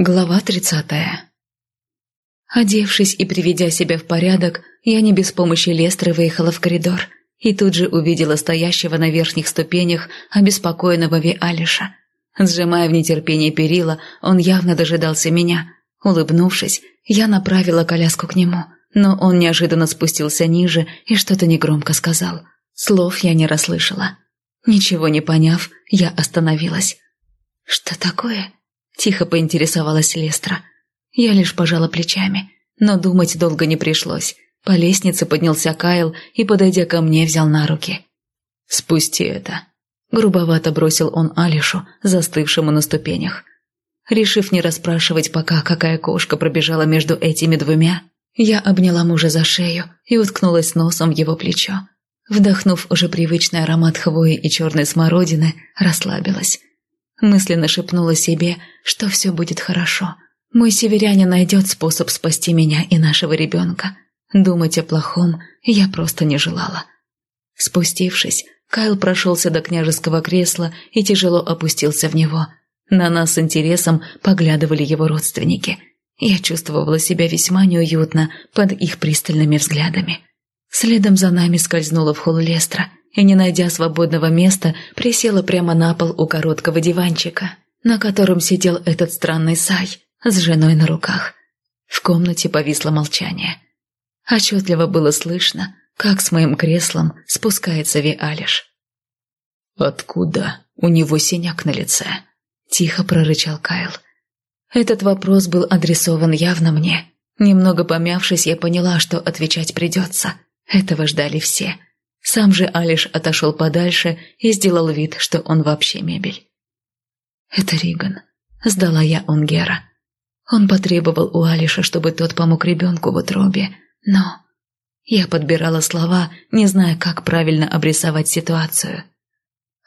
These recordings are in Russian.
Глава тридцатая Одевшись и приведя себя в порядок, я не без помощи Лестры выехала в коридор и тут же увидела стоящего на верхних ступенях обеспокоенного Виалиша. Сжимая в нетерпении перила, он явно дожидался меня. Улыбнувшись, я направила коляску к нему, но он неожиданно спустился ниже и что-то негромко сказал. Слов я не расслышала. Ничего не поняв, я остановилась. «Что такое?» Тихо поинтересовалась Лестра. Я лишь пожала плечами, но думать долго не пришлось. По лестнице поднялся Кайл и, подойдя ко мне, взял на руки. «Спусти это», — грубовато бросил он Алишу, застывшему на ступенях. Решив не расспрашивать пока, какая кошка пробежала между этими двумя, я обняла мужа за шею и уткнулась носом в его плечо. Вдохнув уже привычный аромат хвои и черной смородины, расслабилась. Мысленно шепнула себе, что все будет хорошо. Мой северянин найдет способ спасти меня и нашего ребенка. Думать о плохом я просто не желала. Спустившись, Кайл прошелся до княжеского кресла и тяжело опустился в него. На нас с интересом поглядывали его родственники. Я чувствовала себя весьма неуютно под их пристальными взглядами. Следом за нами скользнула в холл Лестра – и, не найдя свободного места, присела прямо на пол у короткого диванчика, на котором сидел этот странный Сай с женой на руках. В комнате повисло молчание. Отчетливо было слышно, как с моим креслом спускается Виалиш. «Откуда у него синяк на лице?» – тихо прорычал Кайл. Этот вопрос был адресован явно мне. Немного помявшись, я поняла, что отвечать придется. Этого ждали все – сам же Алиш отошел подальше и сделал вид, что он вообще мебель. «Это Риган», — сдала я Онгера. Он потребовал у Алиша, чтобы тот помог ребенку в утробе, но... Я подбирала слова, не зная, как правильно обрисовать ситуацию.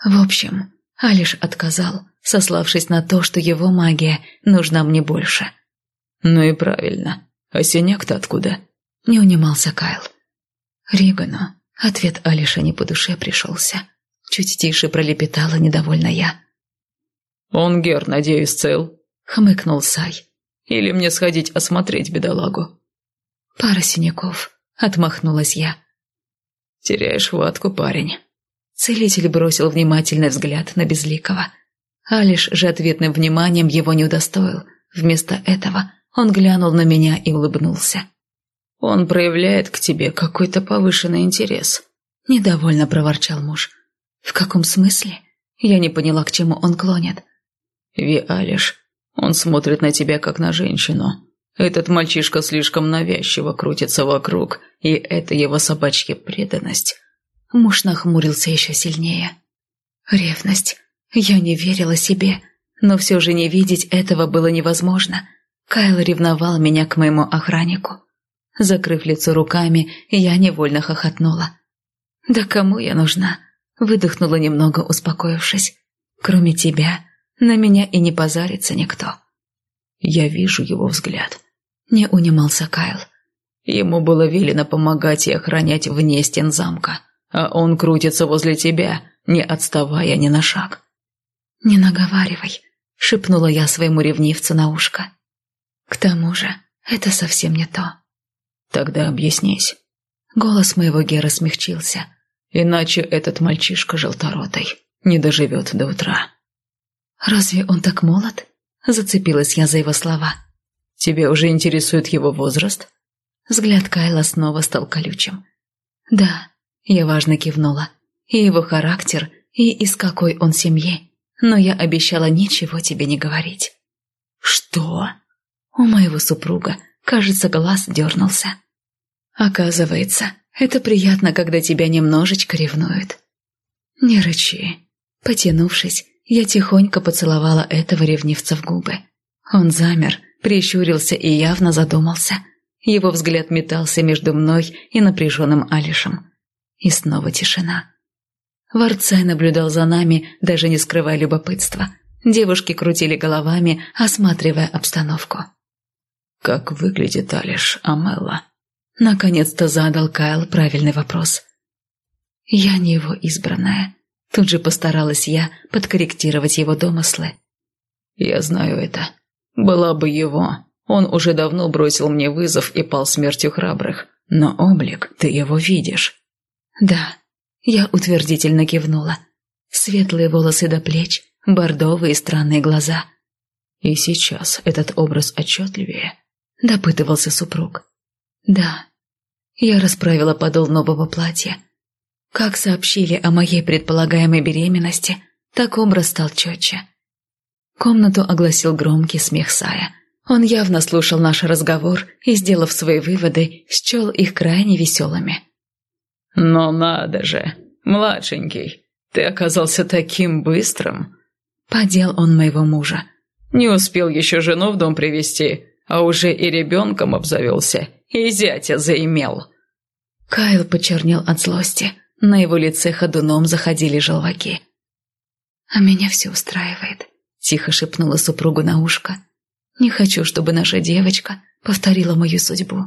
В общем, Алиш отказал, сославшись на то, что его магия нужна мне больше. «Ну и правильно. А синяк-то откуда?» Не унимался Кайл. «Ригану. Ответ Алиша не по душе пришелся. Чуть тише пролепетала недовольно я. «Он, Гер, надеюсь, цел?» — хмыкнул Сай. «Или мне сходить осмотреть бедолагу?» «Пара синяков», — отмахнулась я. «Теряешь хватку, парень». Целитель бросил внимательный взгляд на Безликого. Алиш же ответным вниманием его не удостоил. Вместо этого он глянул на меня и улыбнулся. Он проявляет к тебе какой-то повышенный интерес. Недовольно проворчал муж. В каком смысле? Я не поняла, к чему он клонит. Виалиш, он смотрит на тебя как на женщину. Этот мальчишка слишком навязчиво крутится вокруг, и это его собачья преданность. Муж нахмурился еще сильнее. Ревность. Я не верила себе, но все же не видеть этого было невозможно. Кайл ревновал меня к моему охраннику. Закрыв лицо руками, я невольно хохотнула. «Да кому я нужна?» Выдохнула немного, успокоившись. «Кроме тебя, на меня и не позарится никто». Я вижу его взгляд. Не унимался Кайл. Ему было велено помогать и охранять вне стен замка, а он крутится возле тебя, не отставая ни на шаг. «Не наговаривай», — шепнула я своему ревнивцу на ушко. «К тому же, это совсем не то». Тогда объяснись. Голос моего Гера смягчился. Иначе этот мальчишка желторотый не доживет до утра. Разве он так молод? Зацепилась я за его слова. Тебя уже интересует его возраст? Взгляд Кайла снова стал колючим. Да, я важно кивнула. И его характер, и из какой он семьи. Но я обещала ничего тебе не говорить. Что? У моего супруга Кажется, глаз дернулся. Оказывается, это приятно, когда тебя немножечко ревнуют. Не рычи. Потянувшись, я тихонько поцеловала этого ревнивца в губы. Он замер, прищурился и явно задумался. Его взгляд метался между мной и напряженным Алишем. И снова тишина. Варцай наблюдал за нами, даже не скрывая любопытства. Девушки крутили головами, осматривая обстановку. «Как выглядит Алиш Амелла?» Наконец-то задал Кайл правильный вопрос. «Я не его избранная». Тут же постаралась я подкорректировать его домыслы. «Я знаю это. Была бы его, он уже давно бросил мне вызов и пал смертью храбрых. Но облик, ты его видишь. Да, я утвердительно кивнула. Светлые волосы до плеч, бордовые странные глаза. И сейчас этот образ отчетливее? Допытывался супруг. Да. Я расправила подол нового платья. Как сообщили о моей предполагаемой беременности, так образ стал четче. Комнату огласил громкий смех Сая. Он явно слушал наш разговор и, сделав свои выводы, счел их крайне веселыми. «Но надо же, младшенький, ты оказался таким быстрым!» Подел он моего мужа. «Не успел еще жену в дом привести, а уже и ребенком обзавелся, и зятя заимел». Кайл почернел от злости. На его лице ходуном заходили желваки. «А меня все устраивает», — тихо шепнула супругу на ушко. «Не хочу, чтобы наша девочка повторила мою судьбу.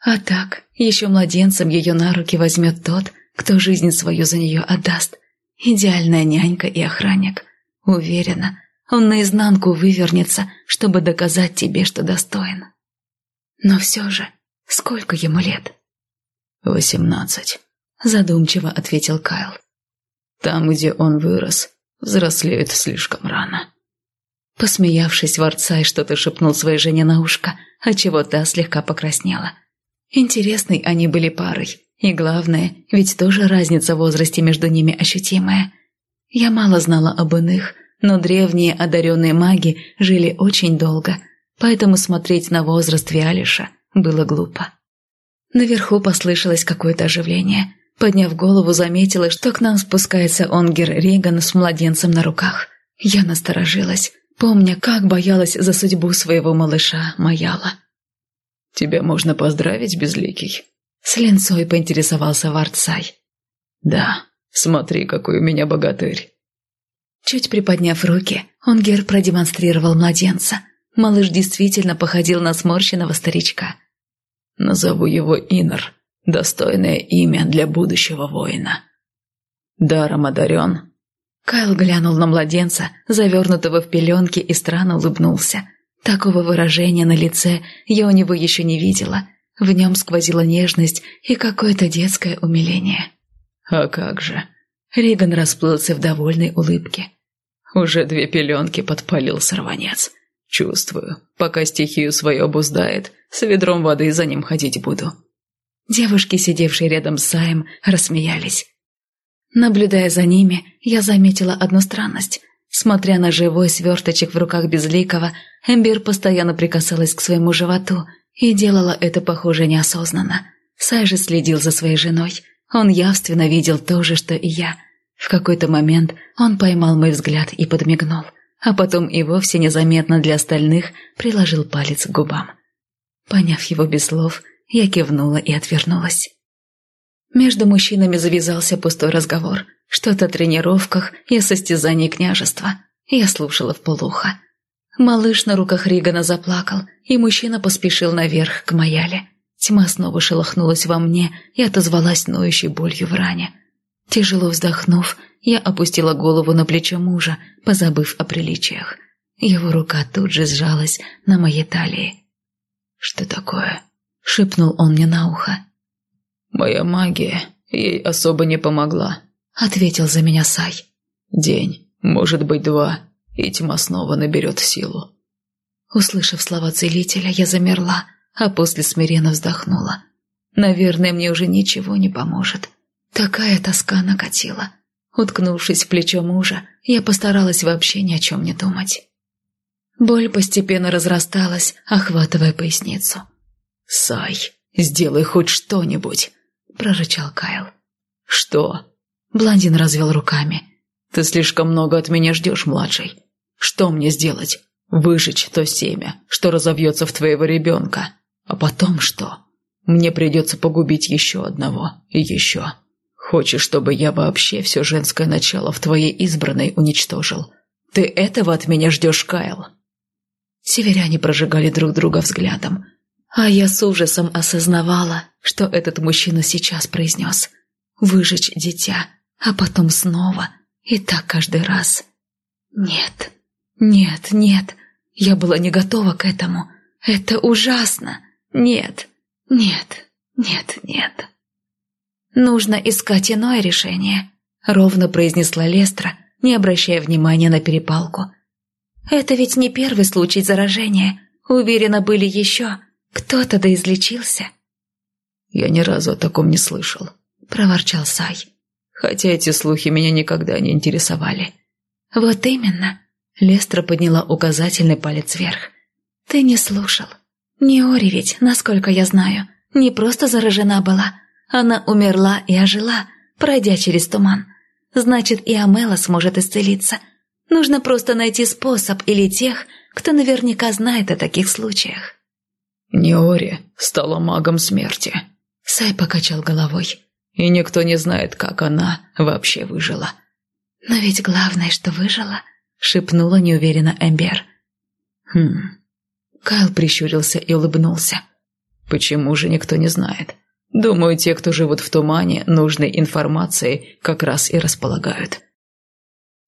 А так, еще младенцем ее на руки возьмет тот, кто жизнь свою за нее отдаст. Идеальная нянька и охранник. Уверена, он наизнанку вывернется, чтобы доказать тебе, что достоин. Но все же, сколько ему лет?» «Восемнадцать», — задумчиво ответил Кайл. «Там, где он вырос, взрослеют слишком рано». Посмеявшись, Варцай что-то шепнул своей жене на ушко, отчего та слегка покраснела. Интересной они были парой, и главное, ведь тоже разница в возрасте между ними ощутимая. Я мало знала об иных, но древние одаренные маги жили очень долго, поэтому смотреть на возраст Виалиша было глупо. Наверху послышалось какое-то оживление. Подняв голову, заметила, что к нам спускается Онгер Рейган с младенцем на руках. Я насторожилась, помня, как боялась за судьбу своего малыша Маяла. «Тебя можно поздравить, Безликий?» С ленцой поинтересовался Варцай. «Да, смотри, какой у меня богатырь». Чуть приподняв руки, Онгер продемонстрировал младенца. Малыш действительно походил на сморщенного старичка. «Назову его Инор», Достойное имя для будущего воина. Даром одарен. Кайл глянул на младенца, завернутого в пеленки, и странно улыбнулся. Такого выражения на лице я у него еще не видела. В нем сквозила нежность и какое-то детское умиление. «А как же?» Риган расплылся в довольной улыбке. «Уже две пеленки подпалил сорванец. Чувствую, пока стихию свою обуздает, с ведром воды за ним ходить буду. Девушки, сидевшие рядом с Саем, рассмеялись. Наблюдая за ними, я заметила одну странность. Смотря на живой сверточек в руках Безликого, Эмбер постоянно прикасалась к своему животу и делала это, похоже, неосознанно. Сай же следил за своей женой. Он явственно видел то же, что и я. В какой-то момент он поймал мой взгляд и подмигнул, а потом и вовсе незаметно для остальных приложил палец к губам. Поняв его без слов, я кивнула и отвернулась. Между мужчинами завязался пустой разговор. Что-то о тренировках и о состязании княжества. Я слушала в полухо. Малыш на руках Ригана заплакал, и мужчина поспешил наверх к Маяле. Тьма снова шелохнулась во мне и отозвалась ноющей болью в ране. Тяжело вздохнув, я опустила голову на плечо мужа, позабыв о приличиях. Его рука тут же сжалась на моей талии. «Что такое?» — шепнул он мне на ухо. «Моя магия ей особо не помогла», — ответил за меня Сай. «День, может быть, два, и тьма снова наберет силу». Услышав слова целителя, я замерла, а после смиренно вздохнула. Наверное, мне уже ничего не поможет. Такая тоска накатила. Уткнувшись в плечо мужа, я постаралась вообще ни о чем не думать. Боль постепенно разрасталась, охватывая поясницу. «Сай, сделай хоть что-нибудь», — прорычал Кайл. «Что?» Блондин развел руками. «Ты слишком много от меня ждешь, младший. Что мне сделать? Выжечь то семя, что разовьется в твоего ребенка. А потом что? Мне придется погубить еще одного и еще. Хочешь, чтобы я вообще все женское начало в твоей избранной уничтожил? Ты этого от меня ждешь, Кайл?» Северяне прожигали друг друга взглядом. А я с ужасом осознавала, что этот мужчина сейчас произнес. Выжечь дитя, а потом снова, и так каждый раз. Нет, нет, нет, Я была не готова к этому. Это ужасно. Нет, нет, нет, нет. Нужно искать иное решение, ровно произнесла Лестра, не обращая внимания на перепалку. Это ведь не первый случай заражения. Уверена, были еще. Кто-то да излечился. Я ни разу о таком не слышал, проворчал Сай. Хотя эти слухи меня никогда не интересовали. Вот именно. Лестра подняла указательный палец вверх. Ты не слушал. Неори ведь, насколько я знаю, не просто заражена была. Она умерла и ожила, пройдя через туман. Значит, и Амела сможет исцелиться. Нужно просто найти способ или тех, кто наверняка знает о таких случаях. Неори стала магом смерти. Сай покачал головой. И никто не знает, как она вообще выжила. Но ведь главное, что выжила, шепнула неуверенно Эмбер. Хм. Кайл прищурился и улыбнулся. Почему же никто не знает? Думаю, те, кто живут в тумане, нужной информацией как раз и располагают.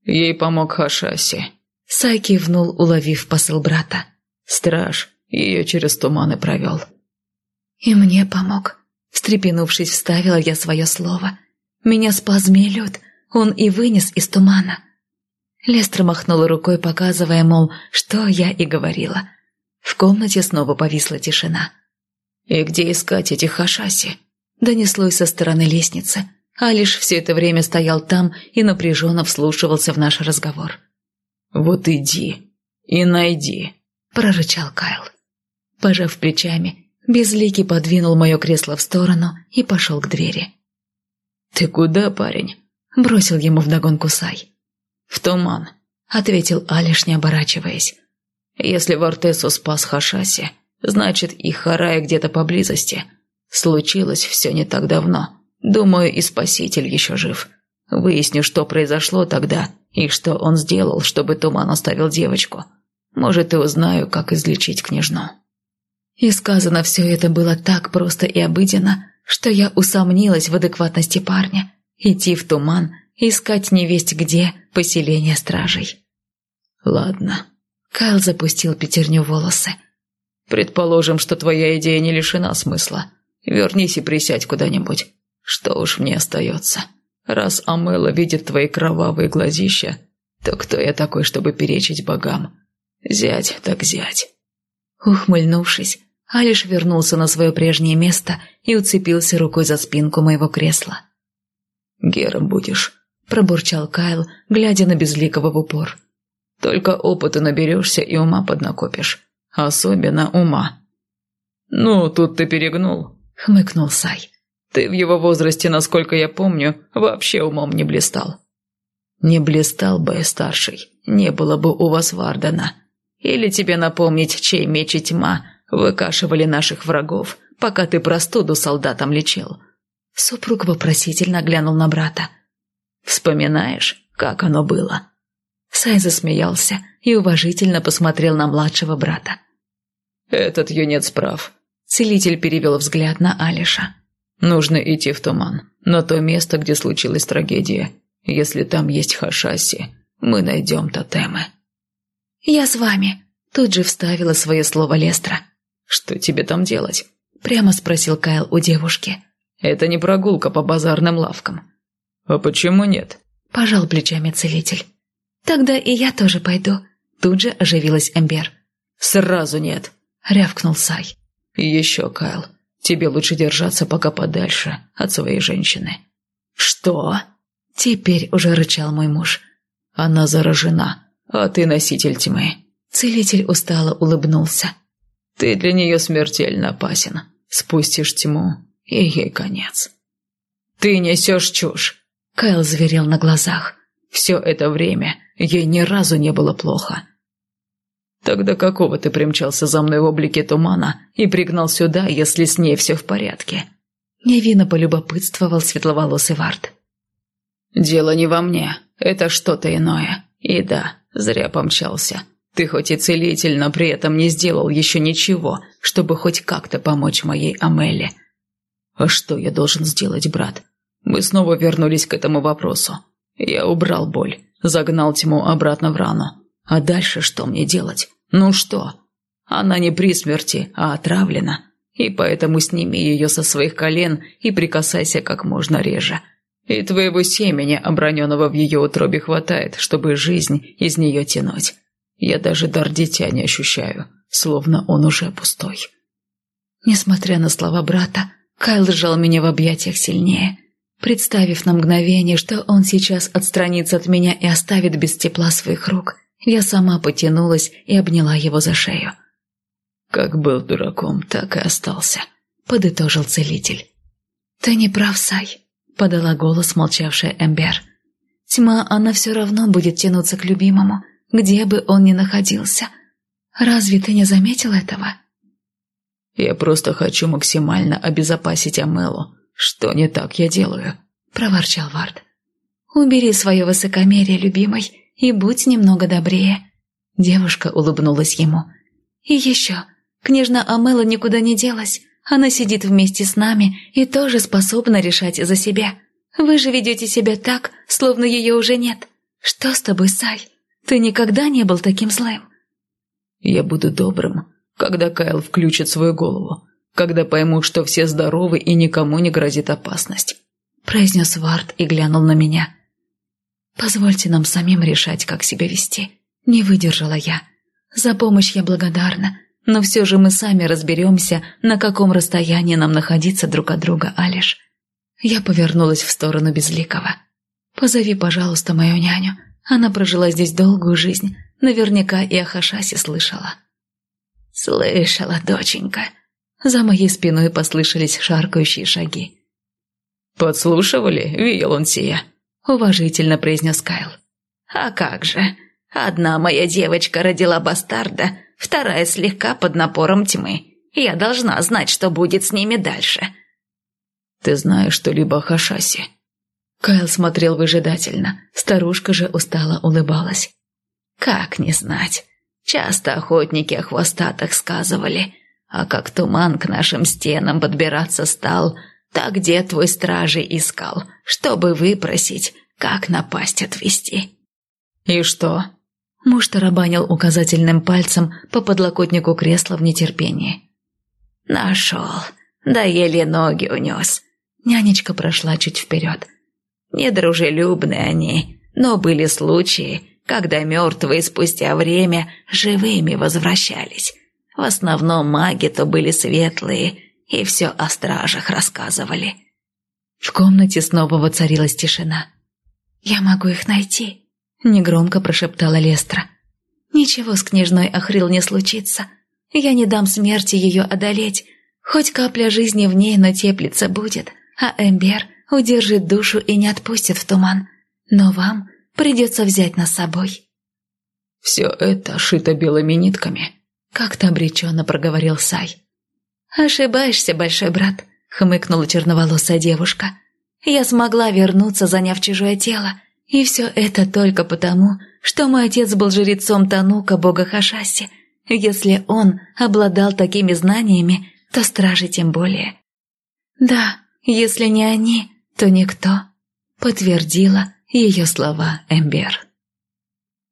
Ей помог Хашаси. Сай кивнул, уловив посыл брата. Страж ее через туманы провел. И мне помог. Встрепенувшись, вставила я свое слово. Меня спас змеелюд, он и вынес из тумана. Лестра махнула рукой, показывая, мол, что я и говорила. В комнате снова повисла тишина. «И где искать этих хашаси?» Донеслось со стороны лестницы. Алиш все это время стоял там и напряженно вслушивался в наш разговор. «Вот иди и найди», – прорычал Кайл. Пожав плечами, Безликий подвинул мое кресло в сторону и пошел к двери. «Ты куда, парень?» – бросил ему вдогонку Сай. «В туман», – ответил Алиш, не оборачиваясь. «Если Вортесу спас Хашаси, значит и Харая где-то поблизости. Случилось все не так давно. Думаю, и Спаситель еще жив. Выясню, что произошло тогда и что он сделал, чтобы Туман оставил девочку. Может, и узнаю, как излечить княжну». И сказано все это было так просто и обыденно, что я усомнилась в адекватности парня. Идти в туман, искать невесть где поселение стражей. «Ладно». Кайл запустил пятерню волосы. «Предположим, что твоя идея не лишена смысла. Вернись и присядь куда-нибудь. Что уж мне остается. Раз Амела видит твои кровавые глазища, то кто я такой, чтобы перечить богам? Зять так зять». Ухмыльнувшись, Алиш вернулся на свое прежнее место и уцепился рукой за спинку моего кресла. «Гером будешь», – пробурчал Кайл, глядя на Безликого в упор. «Только опыта наберешься и ума поднакопишь. Особенно ума». «Ну, тут ты перегнул», – хмыкнул Сай. «Ты в его возрасте, насколько я помню, вообще умом не блистал». «Не блистал бы, старший, не было бы у вас Вардена. Или тебе напомнить, чей меч и тьма выкашивали наших врагов, пока ты простуду солдатам лечил?» Супруг вопросительно глянул на брата. «Вспоминаешь, как оно было?» Сай засмеялся и уважительно посмотрел на младшего брата. «Этот юнец прав». Целитель перевел взгляд на Алиша. «Нужно идти в туман, на то место, где случилась трагедия. Если там есть Хашаси, мы найдем тотемы». «Я с вами», – тут же вставила свое слово Лестра. «Что тебе там делать?» – прямо спросил Кайл у девушки. «Это не прогулка по базарным лавкам». «А почему нет?» – пожал плечами целитель. «Тогда и я тоже пойду», – тут же оживилась Эмбер. «Сразу нет», – рявкнул Сай. «И еще, Кайл, тебе лучше держаться пока подальше от своей женщины». «Что?» – теперь уже рычал мой муж. «Она заражена, а ты носитель тьмы». Целитель устало улыбнулся. Ты для нее смертельно опасен. Спустишь тьму, и ей конец. Ты несешь чушь. Кайл зверел на глазах. Все это время ей ни разу не было плохо. Тогда какого ты примчался за мной в облике тумана и пригнал сюда, если с ней все в порядке? Невинно полюбопытствовал светловолосый Вард. Дело не во мне, это что-то иное. И да, зря помчался. Ты хоть и целитель, но при этом не сделал еще ничего, чтобы хоть как-то помочь моей Амеле. А что я должен сделать, брат? Мы снова вернулись к этому вопросу. Я убрал боль, загнал тьму обратно в рану. А дальше что мне делать? Ну что? Она не при смерти, а отравлена. И поэтому сними ее со своих колен и прикасайся как можно реже. И твоего семени, оброненного в ее утробе, хватает, чтобы жизнь из нее тянуть. Я даже дар дитя не ощущаю, словно он уже пустой. Несмотря на слова брата, Кайл сжал меня в объятиях сильнее. Представив на мгновение, что он сейчас отстранится от меня и оставит без тепла своих рук, я сама потянулась и обняла его за шею. «Как был дураком, так и остался», — подытожил целитель. «Ты не прав, Сай», — подала голос молчавшая Эмбер. «Тьма, она все равно будет тянуться к любимому, где бы он ни находился. Разве ты не заметил этого?» «Я просто хочу максимально обезопасить Амелу. Что не так я делаю?» — проворчал Вард. «Убери свое высокомерие, любимый, и будь немного добрее». Девушка улыбнулась ему. «И еще, княжна Амела никуда не делась. Она сидит вместе с нами и тоже способна решать за себя. Вы же ведете себя так, словно ее уже нет. Что с тобой, Сай? Ты никогда не был таким злым». «Я буду добрым, когда Кайл включит свою голову, когда пойму, что все здоровы и никому не грозит опасность», произнес Вард и глянул на меня. «Позвольте нам самим решать, как себя вести», — не выдержала я. «За помощь я благодарна, но все же мы сами разберемся, на каком расстоянии нам находиться друг от друга, Алиш». Я повернулась в сторону Безликого. «Позови, пожалуйста, мою няню. Она прожила здесь долгую жизнь. Наверняка и о Хашасе слышала». «Слышала, доченька». За моей спиной послышались шаркающие шаги. «Подслушивали, Виелунсия?» — уважительно произнес Кайл. «А как же? Одна моя девочка родила бастарда, вторая слегка под напором тьмы. Я должна знать, что будет с ними дальше». «Ты знаешь что-либо о Хашасе?» Кайл смотрел выжидательно, старушка же устало улыбалась. «Как не знать? Часто охотники о хвостатах сказывали, а как туман к нашим стенам подбираться стал, так где твой стражей искал, чтобы выпросить, как напасть отвести». «И что?» Муж тарабанил указательным пальцем по подлокотнику кресла в нетерпении. «Нашел, да еле ноги унес». Нянечка прошла чуть вперед. «Недружелюбны они, но были случаи, когда мертвые спустя время живыми возвращались. В основном маги то были светлые, и все о стражах рассказывали. В комнате снова воцарилась тишина. «Я могу их найти», — негромко прошептала Лестра. «Ничего с княжной Ахрил не случится. Я не дам смерти ее одолеть. Хоть капля жизни в ней, но теплиться будет, а Эмбер удержит душу и не отпустит в туман. Но вам Придется взять нас с собой». «Все это шито белыми нитками», — как-то обреченно проговорил Сай. «Ошибаешься, большой брат», — хмыкнула черноволосая девушка. «Я смогла вернуться, заняв чужое тело, и все это только потому, что мой отец был жрецом Танука, бога Хашаси. Если он обладал такими знаниями, то стражи тем более». «Да, если не они, то никто», — подтвердила ее слова Эмбер.